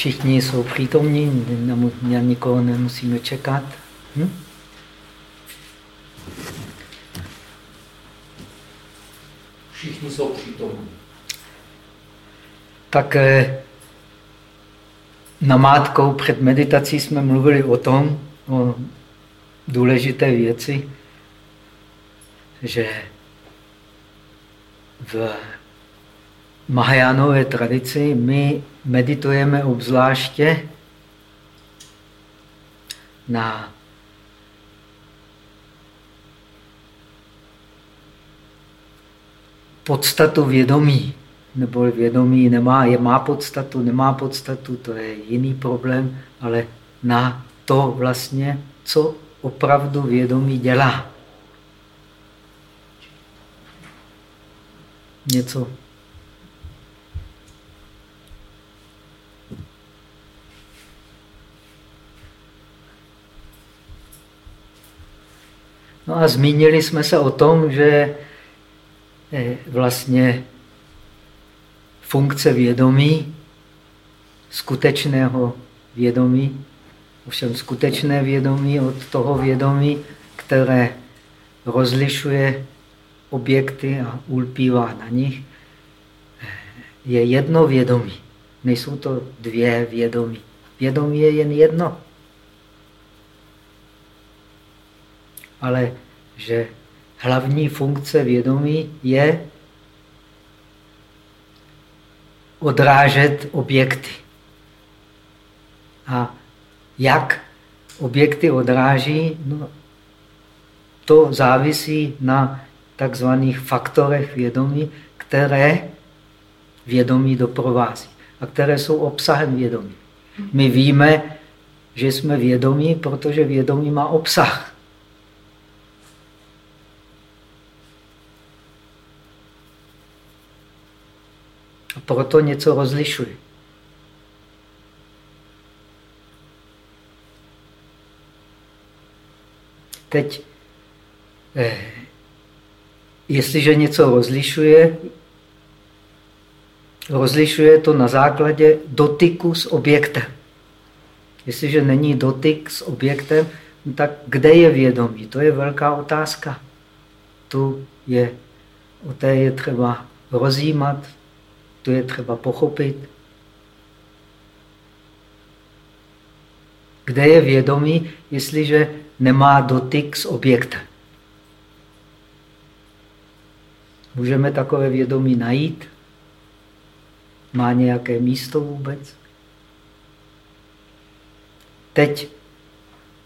Všichni jsou přítomní, na nikoho nemusíme čekat. Hm? Všichni jsou přítomní. Tak eh, namátkou před meditací jsme mluvili o tom, o důležité věci, že v Mahajánové tradici my meditujeme obzvláště na podstatu vědomí, nebo vědomí nemá, je, má podstatu, nemá podstatu, to je jiný problém, ale na to vlastně, co opravdu vědomí dělá. Něco No a zmínili jsme se o tom, že eh, vlastně funkce vědomí, skutečného vědomí, ovšem skutečné vědomí od toho vědomí, které rozlišuje objekty a ulpívá na nich, eh, je jedno vědomí. Nejsou to dvě vědomí. Vědomí je jen jedno. Ale že hlavní funkce vědomí je odrážet objekty. A jak objekty odráží, no, to závisí na takzvaných faktorech vědomí, které vědomí doprovází a které jsou obsahem vědomí. My víme, že jsme vědomí, protože vědomí má obsah. Proto něco rozlišuji. Teď, eh, jestliže něco rozlišuje, rozlišuje to na základě dotyku s objektem. Jestliže není dotyk s objektem, tak kde je vědomí? To je velká otázka. Tu je, o té je třeba rozjímat, to je třeba pochopit. Kde je vědomí, jestliže nemá dotyk s objektem? Můžeme takové vědomí najít? Má nějaké místo vůbec? Teď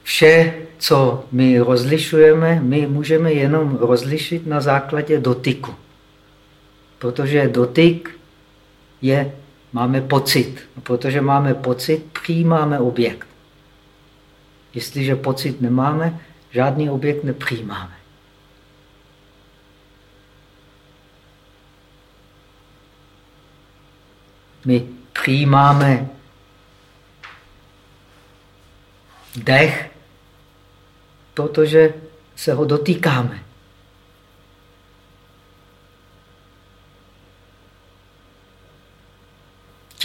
vše, co my rozlišujeme, my můžeme jenom rozlišit na základě dotyku. Protože dotyk je, máme pocit. A protože máme pocit, přijímáme objekt. Jestliže pocit nemáme, žádný objekt nepřijímáme. My přijímáme dech, protože se ho dotýkáme.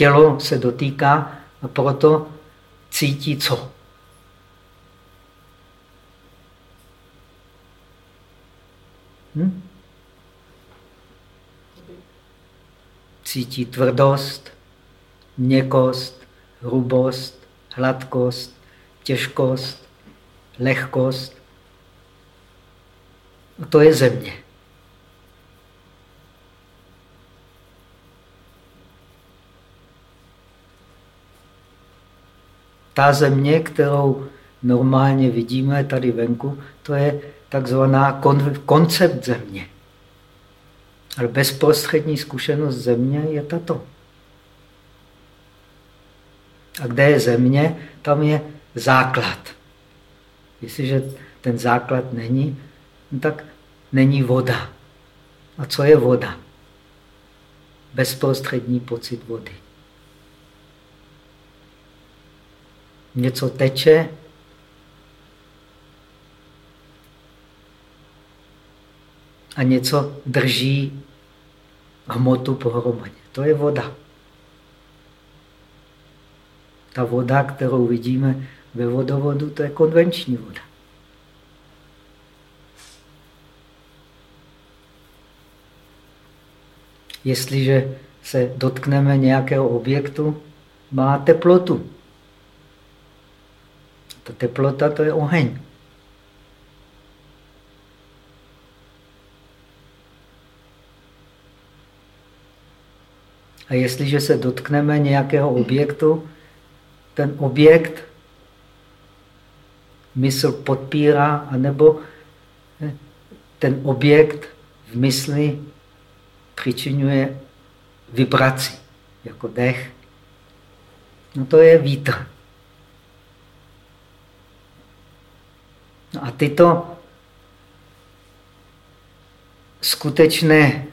Tělo se dotýká a proto cítí co? Hm? Cítí tvrdost, měkost, hrubost, hladkost, těžkost, lehkost. A to je země. Ta země, kterou normálně vidíme tady venku, to je takzvaná kon koncept země. Ale bezprostřední zkušenost země je tato. A kde je země, tam je základ. Jestliže ten základ není, no tak není voda. A co je voda? Bezprostřední pocit vody. Něco teče, a něco drží hmotu pohromadě. To je voda. Ta voda, kterou vidíme ve vodovodu, to je konvenční voda. Jestliže se dotkneme nějakého objektu, má teplotu. Ta teplota to je oheň. A jestliže se dotkneme nějakého objektu, ten objekt mysl podpírá, anebo eh, ten objekt v mysli přičinuje vibraci, jako dech. No to je vítr. No a tyto skutečné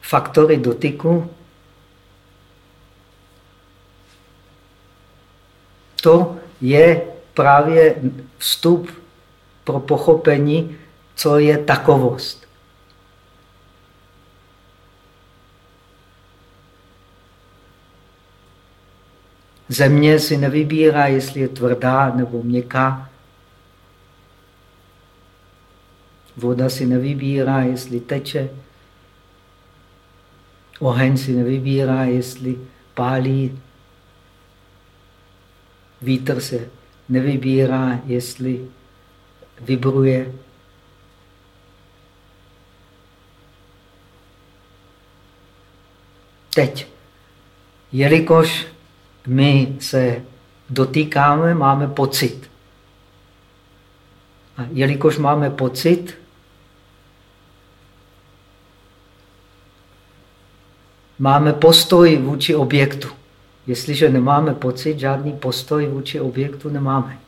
faktory dotyku to je právě vstup pro pochopení, co je takovost. Země si nevybírá, jestli je tvrdá nebo měkká. Voda si nevybírá, jestli teče. Oheň si nevybírá, jestli pálí. Vítr se nevybírá, jestli vibruje. Teď, jelikož my se dotýkáme, máme pocit. A jelikož máme pocit, máme postoj vůči objektu. Jestliže nemáme pocit, žádný postoj vůči objektu nemáme.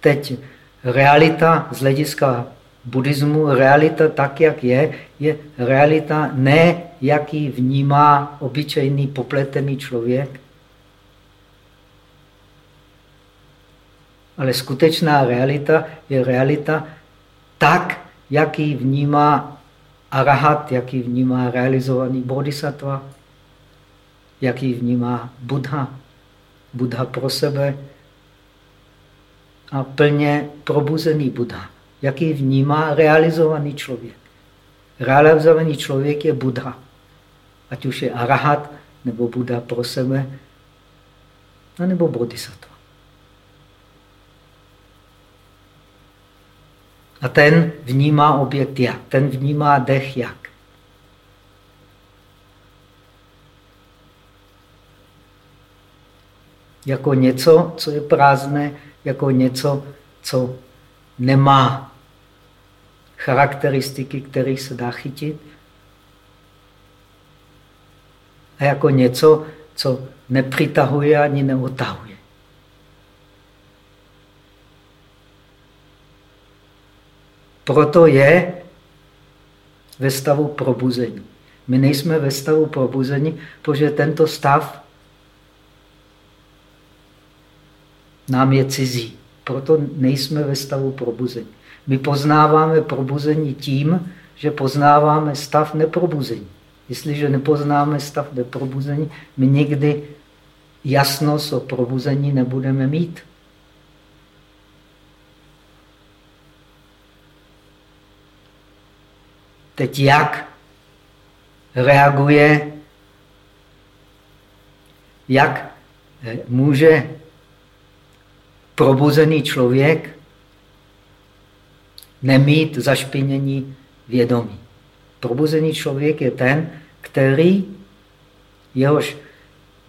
Teď realita z hlediska buddhismu realita tak, jak je, je realita ne, jaký vnímá obyčejný popletený člověk, ale skutečná realita je realita tak, jaký vnímá arahat, jaký vnímá realizovaný bodhisattva, jaký vnímá Buddha, Buddha pro sebe a plně probuzený Buddha jaký vnímá realizovaný člověk. Realizovaný člověk je Buddha. Ať už je arahat, nebo Buddha pro sebe, nebo bodhisattva. A ten vnímá objekt jak? Ten vnímá dech jak? Jako něco, co je prázdné, jako něco, co nemá charakteristiky, které se dá chytit, a jako něco, co nepřitahuje ani neotahuje. Proto je ve stavu probuzení. My nejsme ve stavu probuzení, protože tento stav nám je cizí. Proto nejsme ve stavu probuzení. My poznáváme probuzení tím, že poznáváme stav neprobuzení. Jestliže nepoznáme stav neprobuzení, my nikdy jasnost o probuzení nebudeme mít. Teď jak reaguje, jak může probuzený člověk nemít zašpinění vědomí. Probuzený člověk je ten, který jehož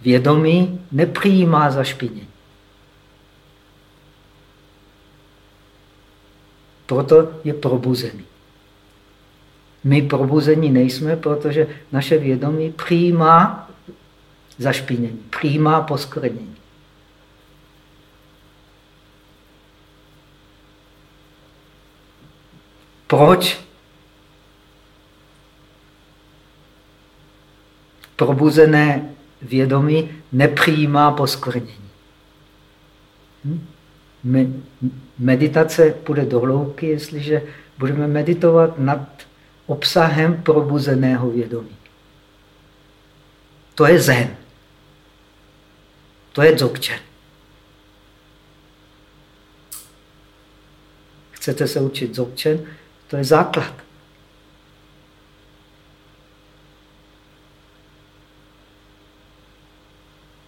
vědomí nepřijímá zašpinění. Proto je probuzený. My probuzení nejsme, protože naše vědomí přijímá zašpinění, přijímá poskvrnění. Proč probuzené vědomí nepřijímá poskvrnění? Hm? Meditace půjde do hloubky, jestliže budeme meditovat nad obsahem probuzeného vědomí. To je zen. To je dzogchen. Chcete se učit dzogchen? To je základ.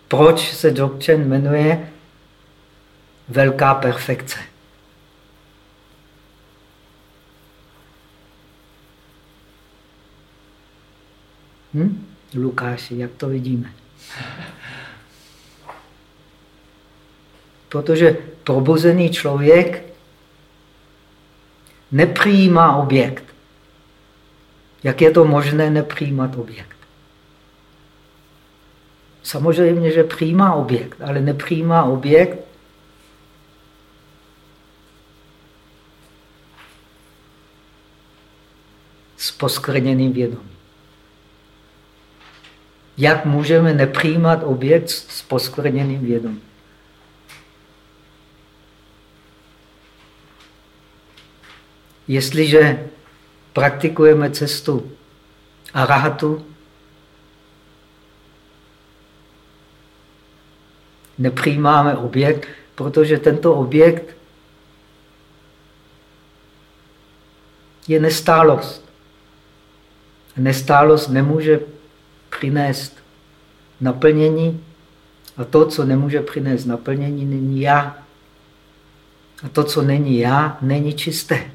Proč se dzogchen jmenuje velká perfekce? Hm? Lukáši, jak to vidíme? Protože probuzený člověk nepřijímá objekt. Jak je to možné nepřijímat objekt? Samozřejmě, že přijímá objekt, ale nepřijímá objekt s poskrněným vědomím. Jak můžeme nepřijímat objekt s poskvrněným vědomím? Jestliže praktikujeme cestu arahatu, nepřijímáme objekt, protože tento objekt je nestálost. Nestálost nemůže přinést naplnění a to, co nemůže přinést naplnění, není já. A to, co není já, není čisté.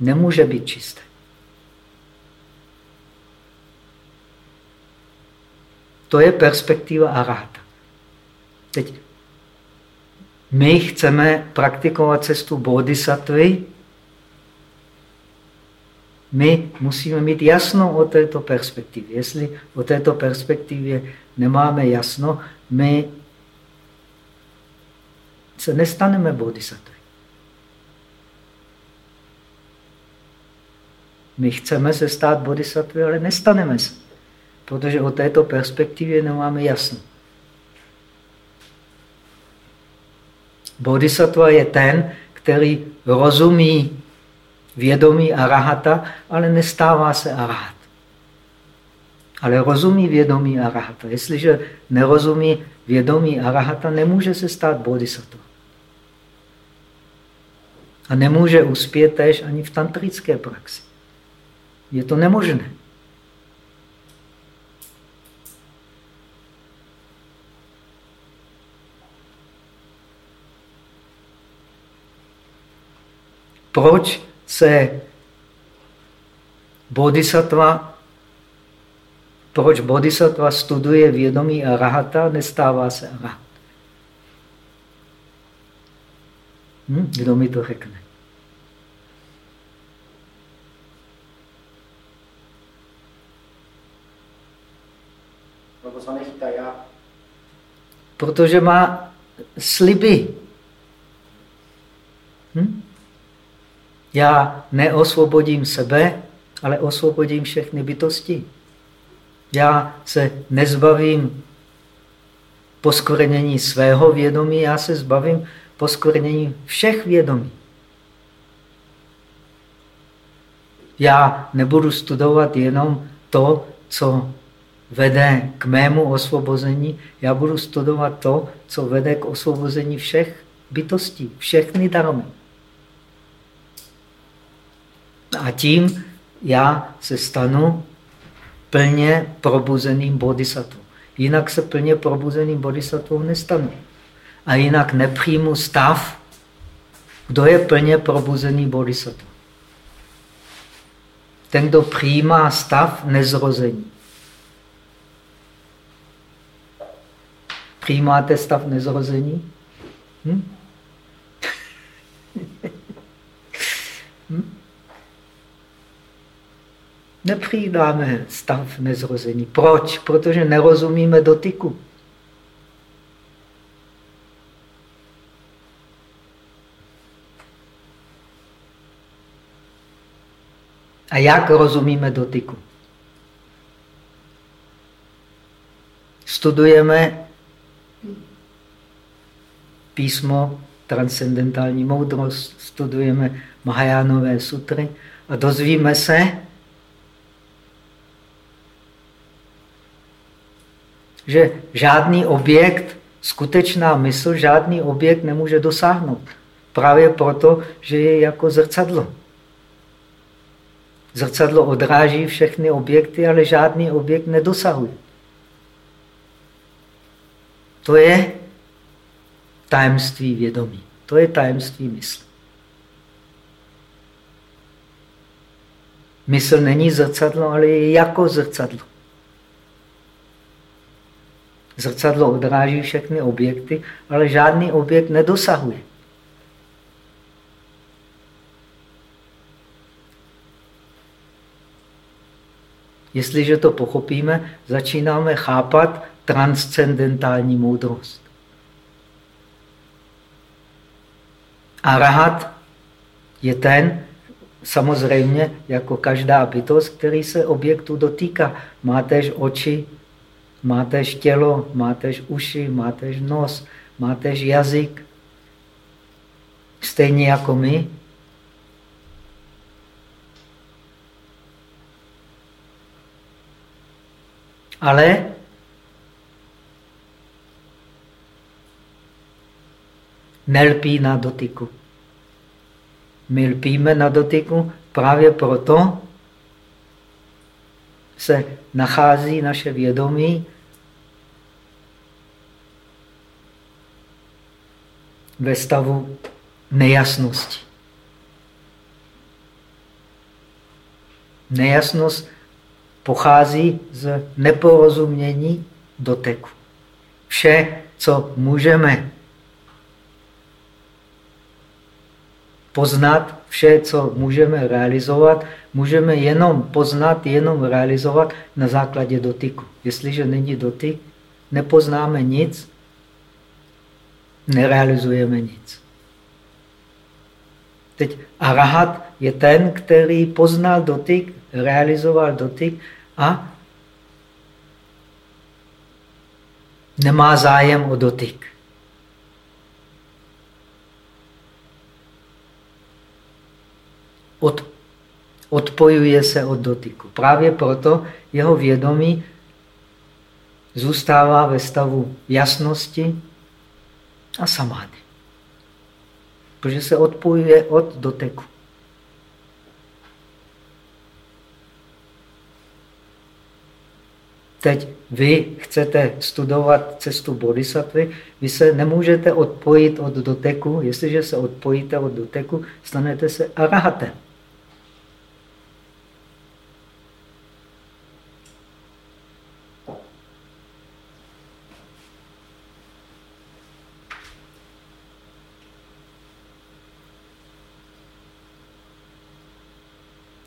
Nemůže být čisté. To je perspektiva aráta. Teď my chceme praktikovat cestu bodhisattvy, my musíme mít jasno o této perspektivě. Jestli o této perspektivě nemáme jasno, my se nestaneme bodhisattvy. My chceme se stát bodhisattvy, ale nestaneme se, protože o této perspektivě nemáme jasno. Bodhisattva je ten, který rozumí vědomí arahata, ale nestává se arahat. Ale rozumí vědomí arahata. Jestliže nerozumí vědomí arahata, nemůže se stát bodhisattva. A nemůže uspět též ani v tantrické praxi. Je to nemožné. Proč se bodhisattva, proč bodhisattva studuje vědomí a rahata, nestává se rahat. Hm? Kdo mi to řekne? Protože má sliby. Hm? Já neosvobodím sebe, ale osvobodím všechny bytosti. Já se nezbavím poskvrnění svého vědomí, já se zbavím poskvrnění všech vědomí. Já nebudu studovat jenom to, co vede k mému osvobození, já budu studovat to, co vede k osvobození všech bytostí, všechny darmy. A tím já se stanu plně probuzeným bodhisattvou. Jinak se plně probuzeným bodhisattvou nestanu. A jinak nepřijmu stav, kdo je plně probuzený bodhisattva. Ten, kdo přijímá stav nezrození. Přijímáte stav nezrození? Hm? Nepřijímáme stav nezrození. Proč? Protože nerozumíme dotyku. A jak rozumíme dotyku? Studujeme písmo transcendentální moudrost, studujeme Mahajánové sutry a dozvíme se, že žádný objekt, skutečná mysl, žádný objekt nemůže dosáhnout. Právě proto, že je jako zrcadlo. Zrcadlo odráží všechny objekty, ale žádný objekt nedosahuje. To je tajemství vědomí. To je tajemství mysli. Mysl není zrcadlo, ale je jako zrcadlo. Zrcadlo odráží všechny objekty, ale žádný objekt nedosahuje. Jestliže to pochopíme, začínáme chápat transcendentální moudrost. A rahat je ten, samozřejmě jako každá bytost, který se objektu dotýká. Mátež oči, mátež tělo, mátež uši, mátež nos, mátež jazyk. Stejně jako my. Ale nelpí na dotyku. My lpíme na dotyku právě proto, se nachází naše vědomí ve stavu nejasnosti. Nejasnost pochází z neporozumění doteku. Vše, co můžeme poznat vše, co můžeme realizovat, můžeme jenom poznat, jenom realizovat na základě dotyku. Jestliže není dotyk, nepoznáme nic, nerealizujeme nic. Teď arahat je ten, který poznal dotyk, realizoval dotyk a nemá zájem o dotyk. od, odpojuje se od dotyku. Právě proto jeho vědomí zůstává ve stavu jasnosti a samády. Protože se odpojuje od doteku. Teď vy chcete studovat cestu bodhisattvy, vy se nemůžete odpojit od doteku. Jestliže se odpojíte od doteku, stanete se arahatem.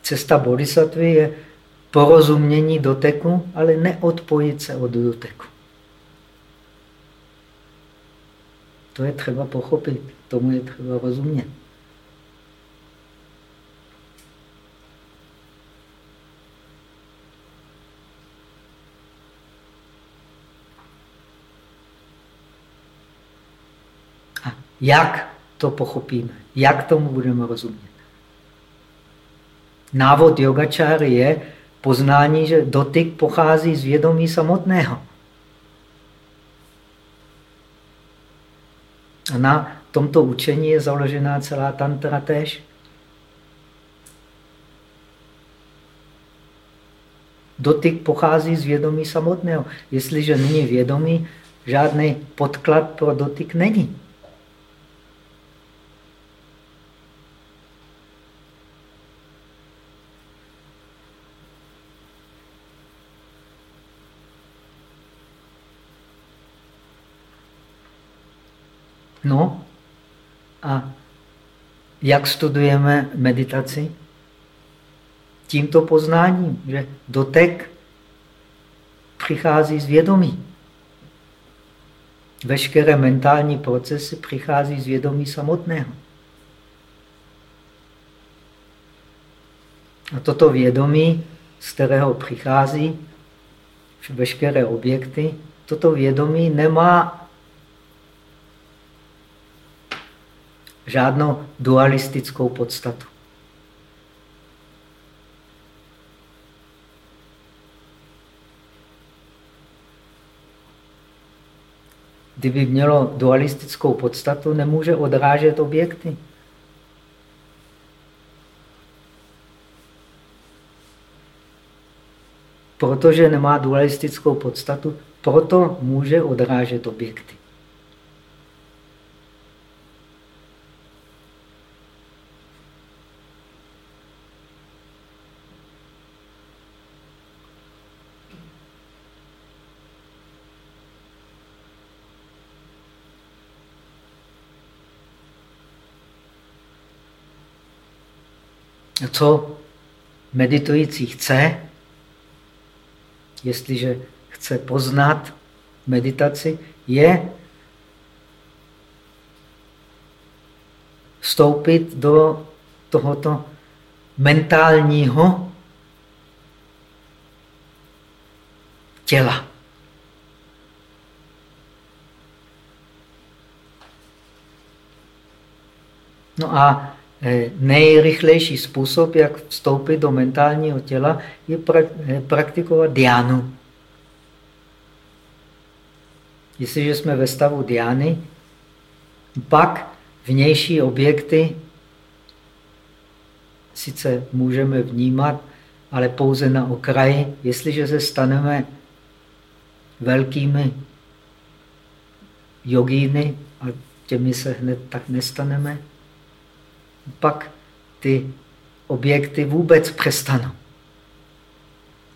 Cesta bodhisattvy je porozumění doteku, ale neodpojit se od doteku. To je třeba pochopit, tomu je třeba rozumět. A jak to pochopíme? Jak tomu budeme rozumět? Návod yogačáry je poznání, že dotyk pochází z vědomí samotného. A na tomto učení je založená celá tantra tež. Dotyk pochází z vědomí samotného. Jestliže není vědomí, žádný podklad pro dotyk není. No a jak studujeme meditaci? Tímto poznáním, že dotek přichází z vědomí. Veškeré mentální procesy přichází z vědomí samotného. A toto vědomí, z kterého přichází veškeré objekty, toto vědomí nemá žádnou dualistickou podstatu. kdyby mělo dualistickou podstatu, nemůže odrážet objekty. Protože nemá dualistickou podstatu, proto může odrážet objekty. Co meditující chce, jestliže chce poznat meditaci, je vstoupit do tohoto mentálního těla. No a nejrychlejší způsob, jak vstoupit do mentálního těla, je eh, praktikovat diánu. Jestliže jsme ve stavu diány, pak vnější objekty sice můžeme vnímat, ale pouze na okraji. Jestliže se staneme velkými jogíny, a těmi se hned tak nestaneme, pak ty objekty vůbec přestanou.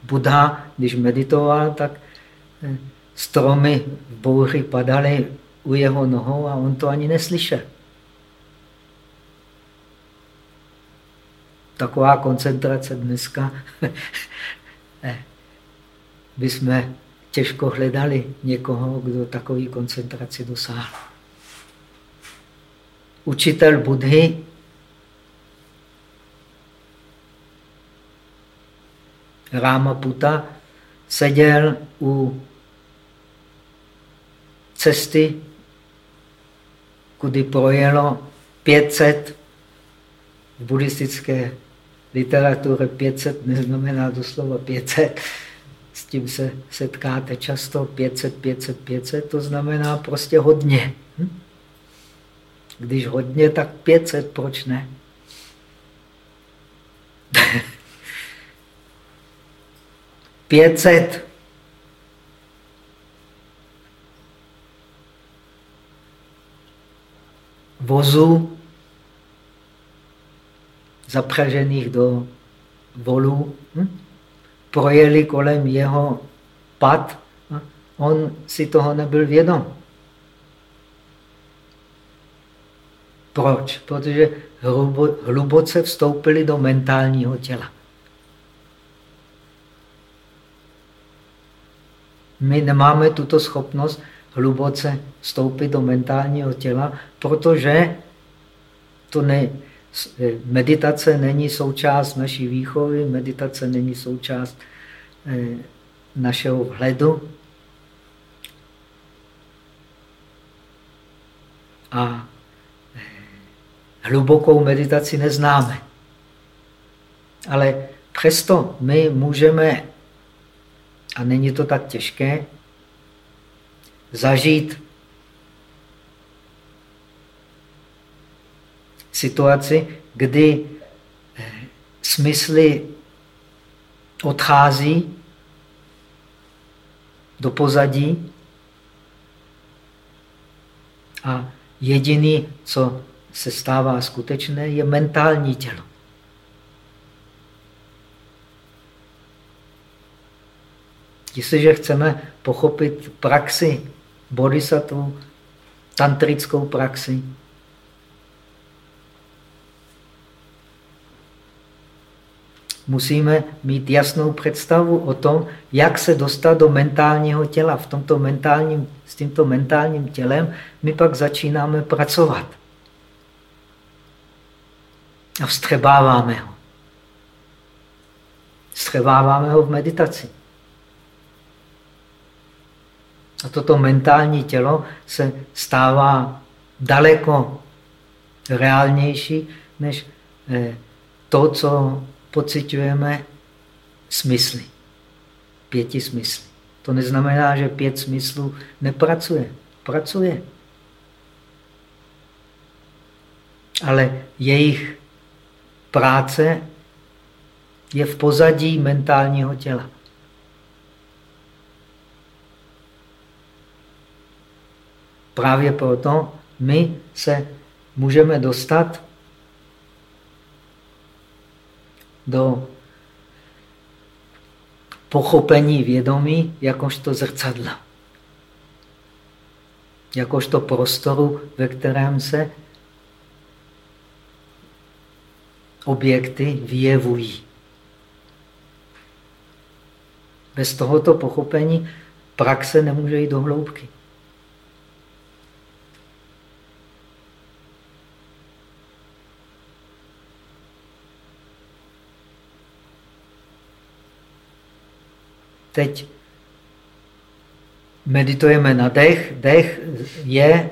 Buddha, když meditoval, tak eh, stromy v bouři padaly u jeho nohou a on to ani neslyšel. Taková koncentrace dneska eh, bychom těžko hledali někoho, kdo takový koncentraci dosáhl. Učitel Budhy Puta seděl u cesty, kudy projelo 500 v buddhistické literatuře 500 neznamená doslova 500. S tím se setkáte často 500, 500, 500, to znamená prostě hodně. Hm? Když hodně, tak 500, proč ne? 500 vozů zapřažených do volů hm? projeli kolem jeho pad. Hm? On si toho nebyl vědom. Proč? Protože hluboce vstoupili do mentálního těla. My nemáme tuto schopnost hluboce vstoupit do mentálního těla, protože to ne, meditace není součást naší výchovy, meditace není součást eh, našeho vhledu. A eh, hlubokou meditaci neznáme. Ale přesto my můžeme a není to tak těžké, zažít situaci, kdy eh, smysly odchází do pozadí a jediný, co se stává skutečné, je mentální tělo. Jestliže chceme pochopit praxi bodhisattva, tantrickou praxi, musíme mít jasnou představu o tom, jak se dostat do mentálního těla. V tomto mentálním, s tímto mentálním tělem my pak začínáme pracovat. A vstřebáváme ho. Vstřebáváme ho v meditaci. A toto mentální tělo se stává daleko reálnější než eh, to, co pocitujeme smysly. Pěti smysly. To neznamená, že pět smyslů nepracuje. pracuje. Ale jejich práce je v pozadí mentálního těla. Právě proto my se můžeme dostat do pochopení vědomí jakožto zrcadla. Jakožto prostoru, ve kterém se objekty vyjevují. Bez tohoto pochopení praxe nemůže jít do hloubky. Teď meditujeme na dech. Dech je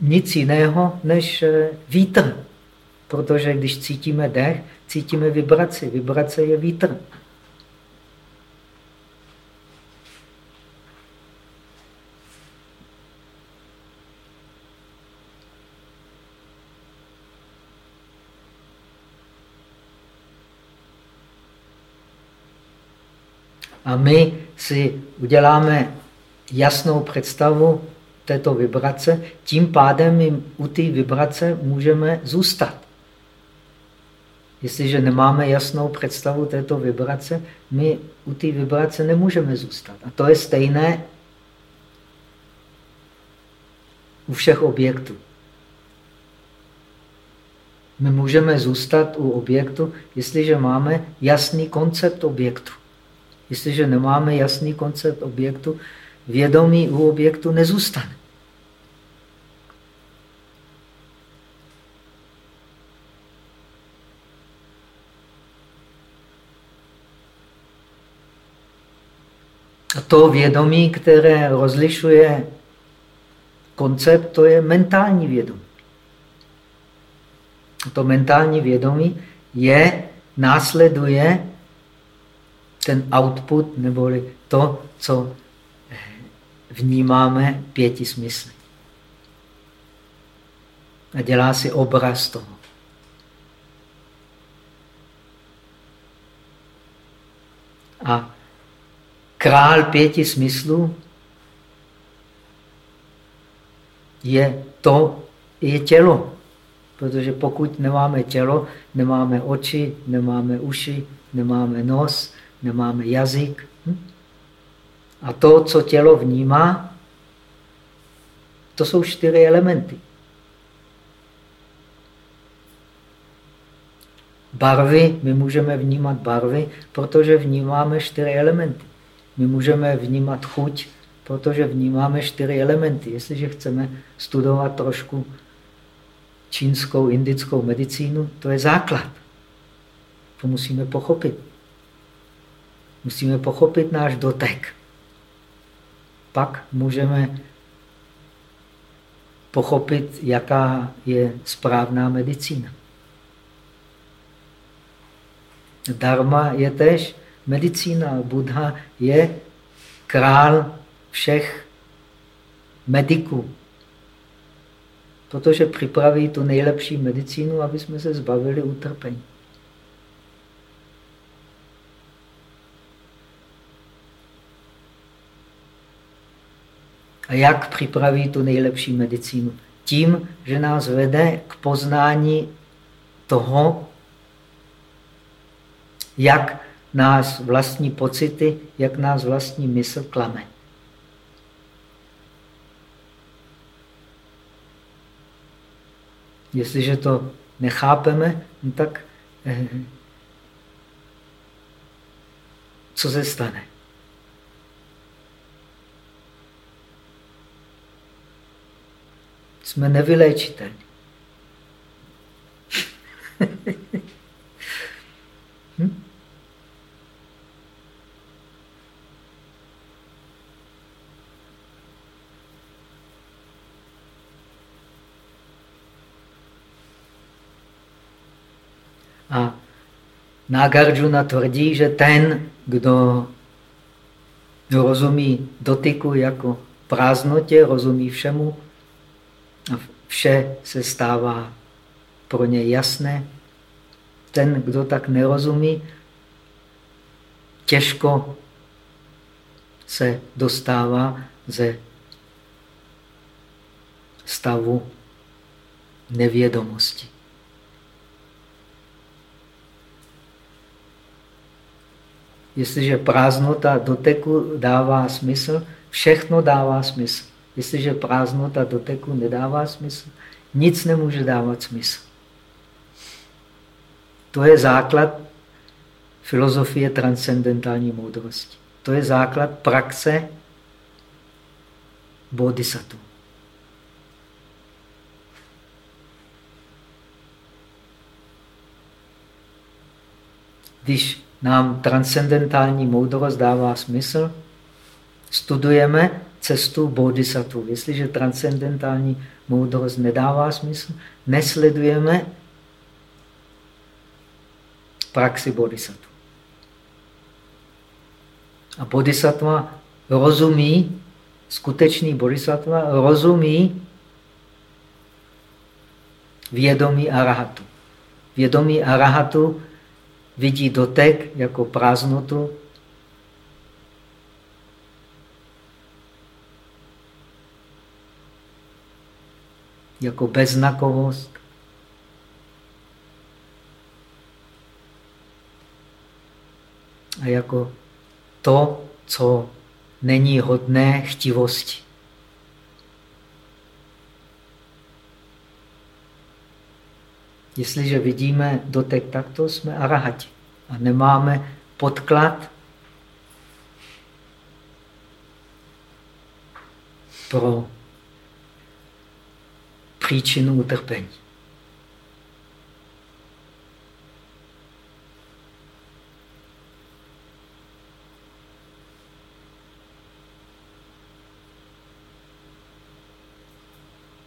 nic jiného než eh, vítr. Protože když cítíme dech, cítíme vibraci. Vibrace je vítr. A my si uděláme jasnou představu této vibrace, tím pádem my u té vibrace můžeme zůstat. Jestliže nemáme jasnou představu této vibrace, my u té vibrace nemůžeme zůstat. A to je stejné u všech objektů. My můžeme zůstat u objektu, jestliže máme jasný koncept objektu. Jestliže nemáme jasný koncept objektu, vědomí u objektu nezůstane. A to vědomí, které rozlišuje koncept, to je mentální vědomí. A to mentální vědomí je, následuje ten output, neboli to, co eh, vnímáme pěti smysly. A dělá si obraz toho. A král pěti smyslů je to, je tělo. Protože pokud nemáme tělo, nemáme oči, nemáme uši, nemáme nos, nemáme jazyk. Hm? A to, co tělo vnímá, to jsou čtyři elementy. Barvy, my můžeme vnímat barvy, protože vnímáme čtyři elementy. My můžeme vnímat chuť, protože vnímáme čtyři elementy. Jestliže chceme studovat trošku čínskou, indickou medicínu, to je základ. To musíme pochopit. Musíme pochopit náš dotek. Pak můžeme pochopit, jaká je správná medicína. Dharma je tež medicína. Buddha je král všech mediků. Protože připraví tu nejlepší medicínu, aby jsme se zbavili utrpení. A jak připraví tu nejlepší medicínu? Tím, že nás vede k poznání toho, jak nás vlastní pocity, jak nás vlastní mysl klame. Jestliže to nechápeme, no tak eh, co se stane? Jsme nevyléčitelní. hm? A Nagarjuna tvrdí, že ten, kdo rozumí dotyku jako prázdnotě rozumí všemu vše se stává pro ně jasné. Ten, kdo tak nerozumí, těžko se dostává ze stavu nevědomosti. Jestliže prázdnota doteku dává smysl, všechno dává smysl. Jestliže prázdnota doteku nedává smysl, nic nemůže dávat smysl. To je základ filozofie transcendentální moudrosti. To je základ praxe bodhisattva. Když nám transcendentální moudrost dává smysl, studujeme cestu bodhisattva. Jestliže transcendentální moudrost nedává smysl, nesledujeme praxi bodhisattva. A bodhisattva rozumí, skutečný bodhisattva rozumí vědomí arahatu. Vědomí arahatu vidí dotek jako prázdnotu, jako beznakovost. A jako to, co není hodné chtivosti. Jestliže vidíme dotek takto, jsme arahati a nemáme podklad pro příčinu utrpení.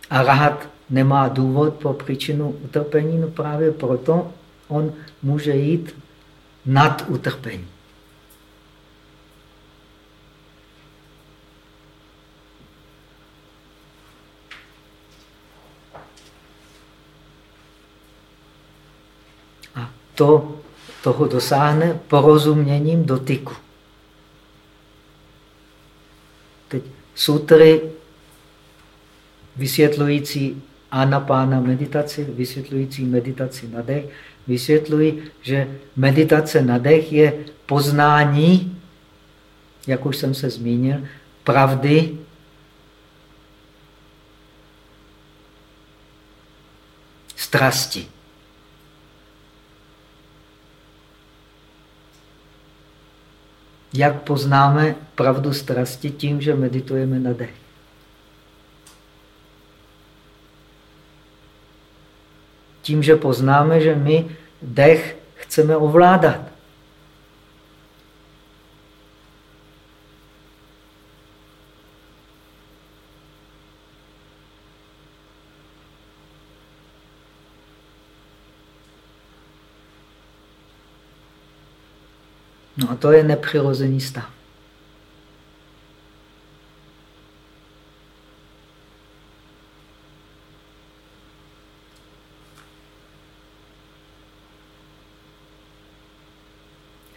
Arahat nemá důvod pro příčinu utrpení, no právě proto on může jít nad utrpení. A to, toho dosáhne porozuměním dotyku. Teď sutry vysvětlující anapána meditaci, vysvětlující meditaci na dech, vysvětlují, že meditace na dech je poznání, jak už jsem se zmínil, pravdy strasti. Jak poznáme pravdu strasti? Tím, že meditujeme na dech. tím, že poznáme, že my dech chceme ovládat. No a to je nepřirozený stav.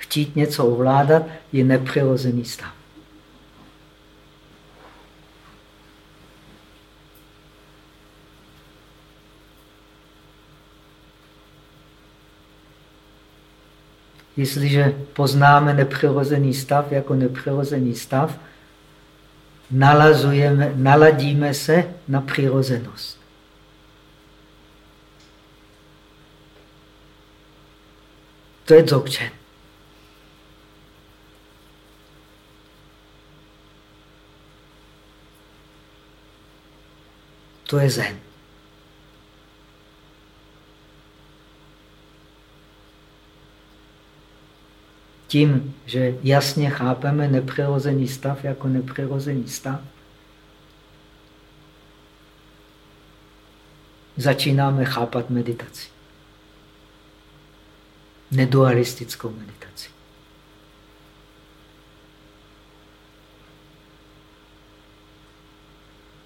chtít něco ovládat, je nepřirozený stav. Jestliže poznáme nepřirozený stav jako nepřirozený stav, nalazujeme, naladíme se na přirozenost. To je dzogchen. To je zen. Tím, že jasně chápeme nepřirozený stav jako nepřirozený stav, začínáme chápat meditaci. Nedualistickou meditaci.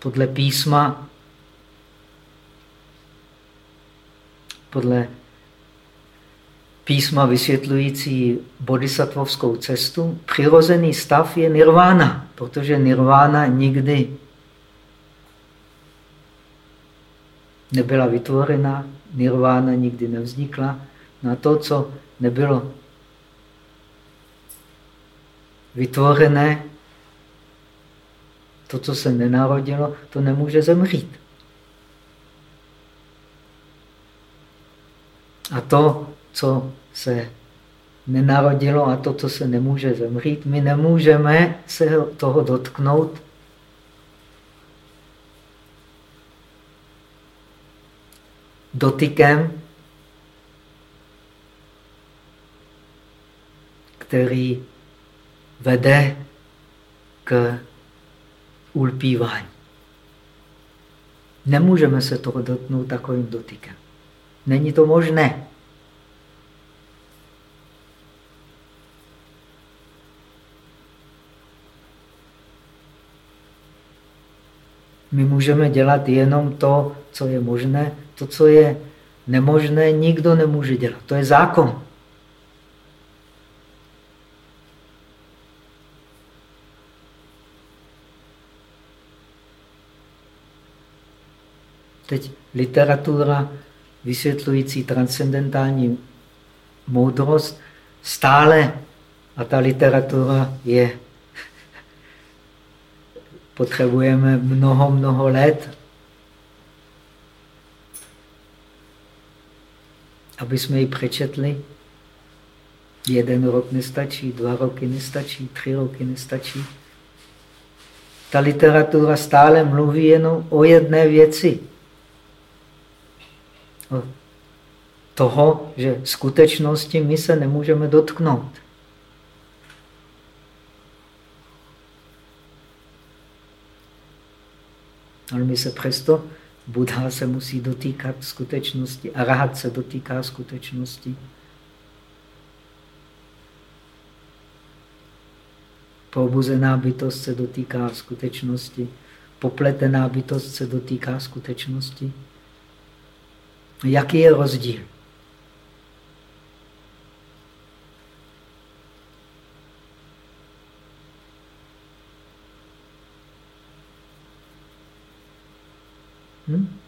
podle písma, podle písma vysvětlující bodhisattvovskou cestu, přirozený stav je nirvána, protože nirvána nikdy nebyla vytvorena, nirvána nikdy nevznikla. Na to, co nebylo vytvořené, to, co se nenarodilo, to nemůže zemřít. A to, co se nenarodilo a to, co se nemůže zemřít, my nemůžeme se toho dotknout dotykem, který vede k ulpívání. Nemůžeme se toho dotknout takovým dotykem. Není to možné. My můžeme dělat jenom to, co je možné. To, co je nemožné, nikdo nemůže dělat. To je zákon. Teď literatura vysvětlující transcendentální moudrost stále, a ta literatura je, potřebujeme mnoho, mnoho let, aby jsme ji přečetli. Jeden rok nestačí, dva roky nestačí, tři roky nestačí. Ta literatura stále mluví jenom o jedné věci toho, že skutečnosti my se nemůžeme dotknout. Ale my se přesto, Buddha se musí dotýkat skutečnosti, Arahat se dotýká skutečnosti. Probuzená bytost se dotýká skutečnosti, popletená bytost se dotýká skutečnosti. Jaký je rozdíl? Hm?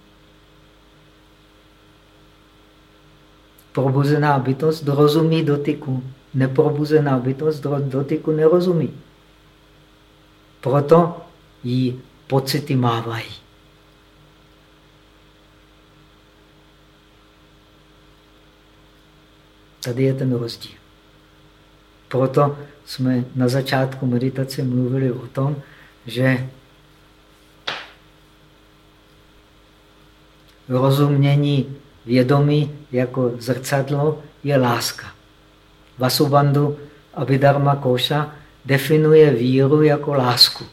Probuzená bytost rozumí dotyku. Neprobuzená bytost dotyku nerozumí. Proto jí pocity mávají. Tady je ten rozdíl. Proto jsme na začátku meditace mluvili o tom, že rozumění vědomí jako zrcadlo je láska. Vasubandhu Abhidharma Koša definuje víru jako lásku.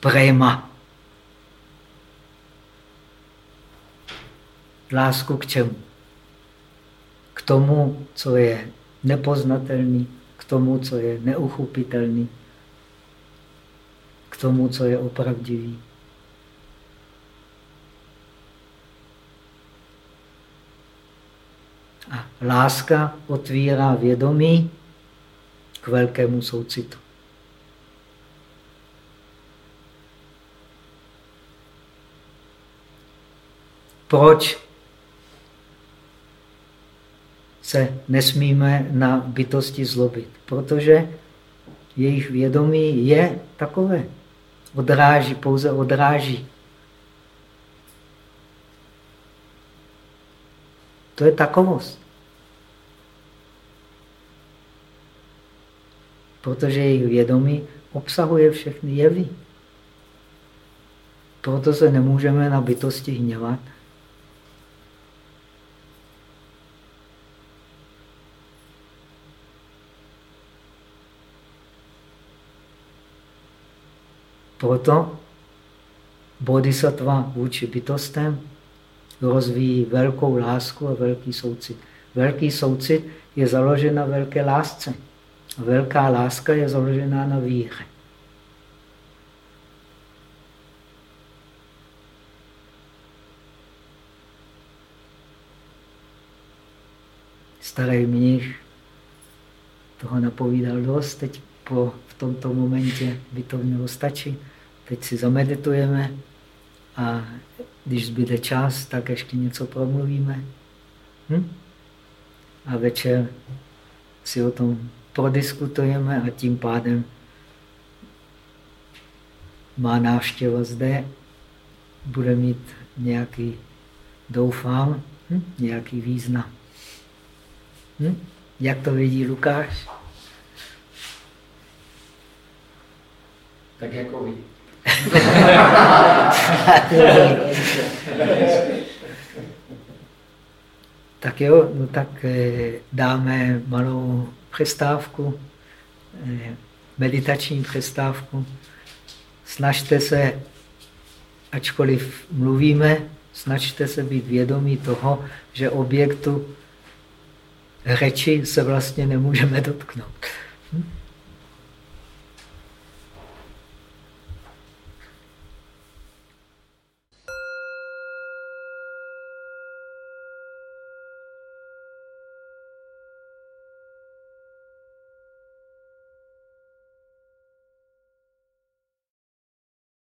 Prema. Lásku k čemu? k tomu, co je nepoznatelný, k tomu, co je neuchopitelný, k tomu, co je opravdivý. A láska otvírá vědomí k velkému soucitu. Proč se nesmíme na bytosti zlobit, protože jejich vědomí je takové. Odráží, pouze odráží. To je takovost. Protože jejich vědomí obsahuje všechny jevy. Proto se nemůžeme na bytosti hněvat. Proto bodhisattva vůči bytostem rozvíjí velkou lásku a velký soucit. Velký soucit je založen na velké lásce. A velká láska je založená na víře. Starý mnich toho napovídal dost, teď po, v tomto momentě by to mělo stačit. Teď si zameditujeme a když zbyde čas, tak ještě něco promluvíme. Hm? A večer si o tom prodiskutujeme a tím pádem má návštěva zde bude mít nějaký, doufám, hm? nějaký význam. Hm? Jak to vidí Lukáš? Tak jako vy. tak jo, no tak eh, dáme malou přestávku, eh, meditační přestávku. Snažte se, ačkoliv mluvíme, snažte se být vědomí toho, že objektu řeči se vlastně nemůžeme dotknout.